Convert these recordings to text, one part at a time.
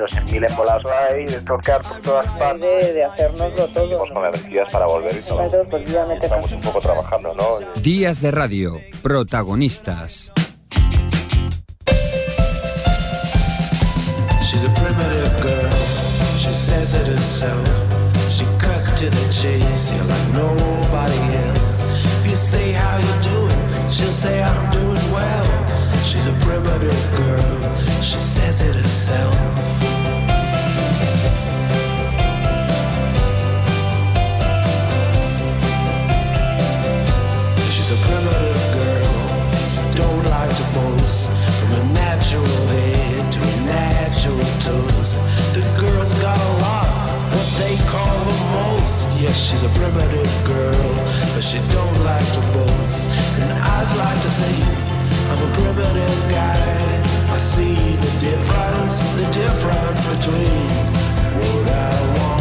Estamos metidos en mil embolados ahí, de tocar por todas partes. De, de hacernoslo todo. Estamos con energías para volver y todo. Pues Estamos un poco trabajando, ¿no? Días de radio, protagonistas. She's a primitive girl, she says it herself. She cuts to the chase, yeah, like nobody else. If you say how you doing, she'll say I'm doing well. She's a primitive girl, she says it herself. Toes. The girl's got a lot, what they call the most. Yes, she's a primitive girl, but she don't like to boast. And I'd like to think I'm a primitive guy. I see the difference, the difference between what I want,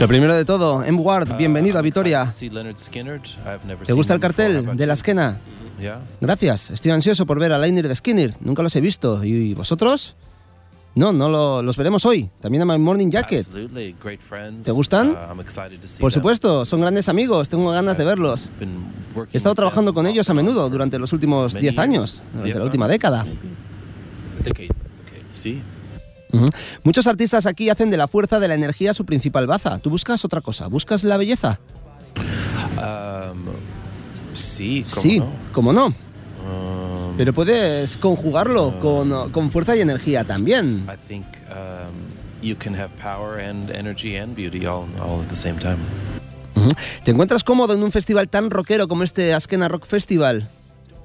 Lo primero de todo, M. Ward, bienvenido a Vitoria. ¿Te gusta el cartel de la esquena? Gracias, estoy ansioso por ver a Liner de Skinner, nunca los he visto. ¿Y vosotros? No, no lo- los veremos hoy. También a My Morning Jacket. ¿Te gustan? Por supuesto, son grandes amigos, tengo ganas de verlos. He estado trabajando con ellos a menudo durante los últimos 10 años, durante la última década. Sí. Muchos artistas aquí hacen de la fuerza de la energía su principal baza. Tú buscas otra cosa, buscas la belleza. Um, sí, ¿cómo sí, no? cómo no. Um, Pero puedes conjugarlo con, con fuerza y energía también. I think um, you can have power and energy and beauty all, all at the same time. Ujú. ¿Te encuentras cómodo en un festival tan rockero como este Askena Rock Festival?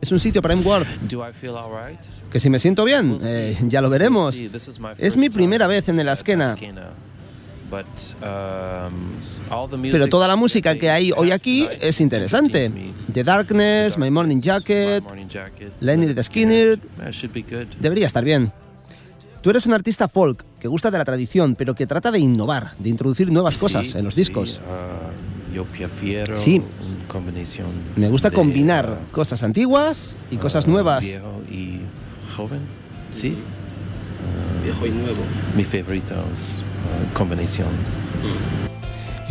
Es un sitio para right? Que si me siento bien, eh, ya lo veremos. Es mi primera vez en el Askena. Um, Pero toda la música que hay hoy aquí es interesante. The Darkness, My Morning Jacket, Lenny the Skinner. Debería estar bien. Tú eres un artista folk que gusta de la tradición, pero que trata de innovar, de introducir nuevas cosas en los discos. Uh, yo prefiero Sí. una combinación Me gusta de, combinar uh, cosas antiguas y cosas uh, nuevas. Viejo y joven. Sí. Viejo y nuevo. Mi favorito es uh, combinación.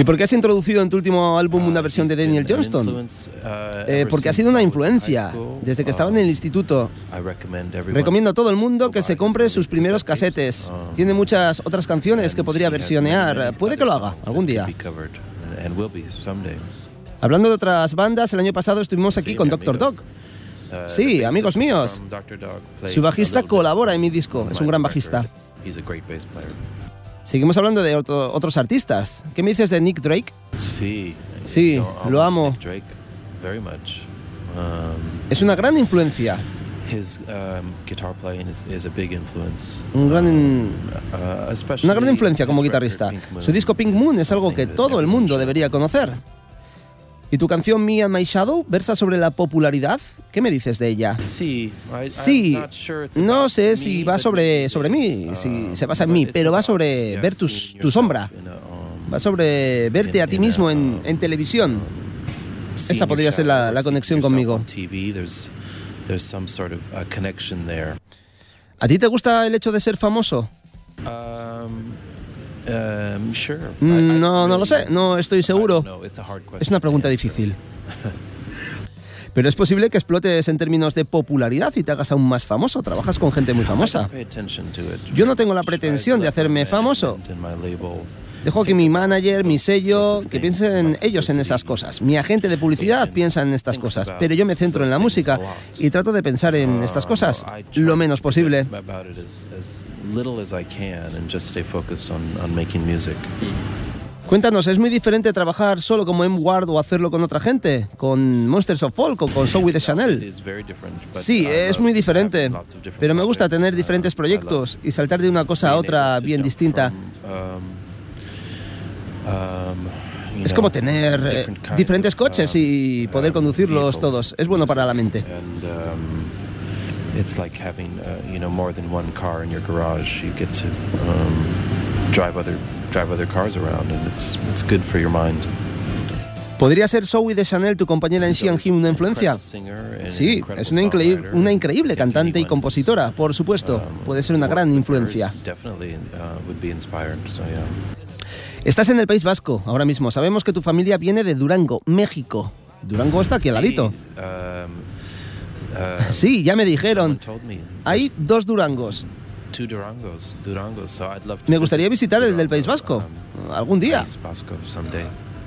¿Y por qué has introducido en tu último álbum una versión de Daniel Johnston? Eh, porque ha sido una influencia desde que estaba en el instituto. Recomiendo a todo el mundo que se compre sus primeros casetes. Tiene muchas otras canciones que podría versionear. Puede que lo haga algún día. Hablando de otras bandas, el año pasado estuvimos aquí con Dr. Dog. Sí, amigos míos. Su bajista colabora en mi disco, es un gran bajista. Seguimos hablando de otro- otros artistas. ¿Qué me dices de Nick Drake? Sí. Sí, lo amo. Nick Drake very much. Um, Es una gran influencia. His um, guitar playing is, is a big influence. Un gran, Uh, especially una gran influencia como guitarrista. Su disco Pink Moon es algo que todo el mundo debería conocer. ¿Y tu canción Me and My Shadow versa sobre la popularidad? ¿Qué me dices de ella? Sí, Sí, no sé si va sobre, sobre mí, si um, se basa en mí, pero va about, sobre ver tu, tu sombra. um, Va sobre verte a ti mismo en, en televisión. Esa podría ser la, la conexión conmigo. ¿A ti te gusta el hecho de ser famoso? Mm, no, no lo sé, no estoy seguro. Es una pregunta difícil. Pero es posible que explotes en términos de popularidad y te hagas aún más famoso. Trabajas con gente muy famosa. Yo no tengo la pretensión de hacerme famoso. Dejo que mi manager, mi sello, que piensen ellos en esas cosas. Mi agente de publicidad piensa en estas cosas, pero yo me centro en la música y trato de pensar en estas cosas lo menos posible. Cuéntanos, ¿es muy diferente trabajar solo como M. Ward o hacerlo con otra gente? ¿Con Monsters of Folk o con Zoe de Chanel? Sí, es muy diferente, pero me gusta tener diferentes proyectos y saltar de una cosa a otra bien distinta. Es como tener eh, diferentes coches y poder conducirlos todos. Es bueno para la mente. It's like having, uh, you know, more than one car in your garage. You get to um, drive other drive other cars around, and it's it's good for your mind. ¿Podría ser Zoe de Chanel, tu compañera en Xian Him, una influencia? Sí, es una, increíble, una increíble cantante y compositora, por supuesto. Puede ser una gran influencia. Estás en el País Vasco ahora mismo. Sabemos que tu familia viene de Durango, México. Durango está aquí al ladito. Um, uh, sí, ya me dijeron. Hay dos Durangos. Me gustaría visitar el del País Vasco um, algún día.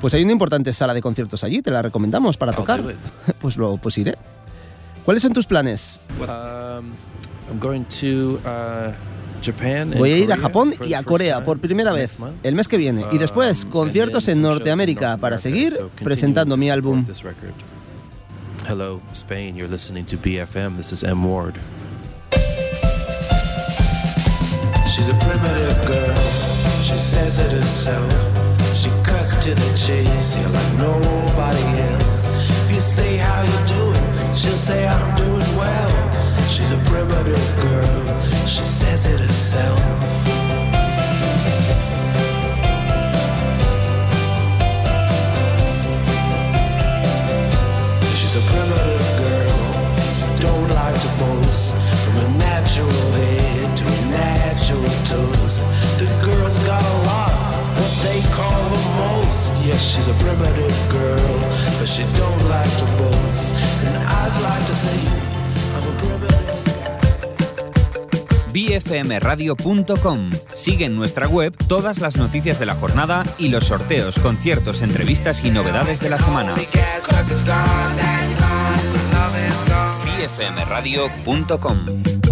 Pues hay una importante sala de conciertos allí, te la recomendamos para tocar. Pues lo pues iré. ¿Cuáles son tus planes? Um, uh, Voy a ir a Japón y a Corea por primera vez el mes que viene y después um, conciertos en Norteamérica para seguir presentando mi álbum. Hello, Spain. You're listening to BFM. This is M. Ward. She's a primitive girl. She says it herself. She cuts to the chase, yeah, like nobody else. If you say how you doing, she'll say I'm doing well. She's a primitive girl, she she's a primitive girl, but she don't like to bfmradio.com. Sigue en nuestra web todas las noticias de la jornada y los sorteos, conciertos, entrevistas y novedades de la semana. bfmradio.com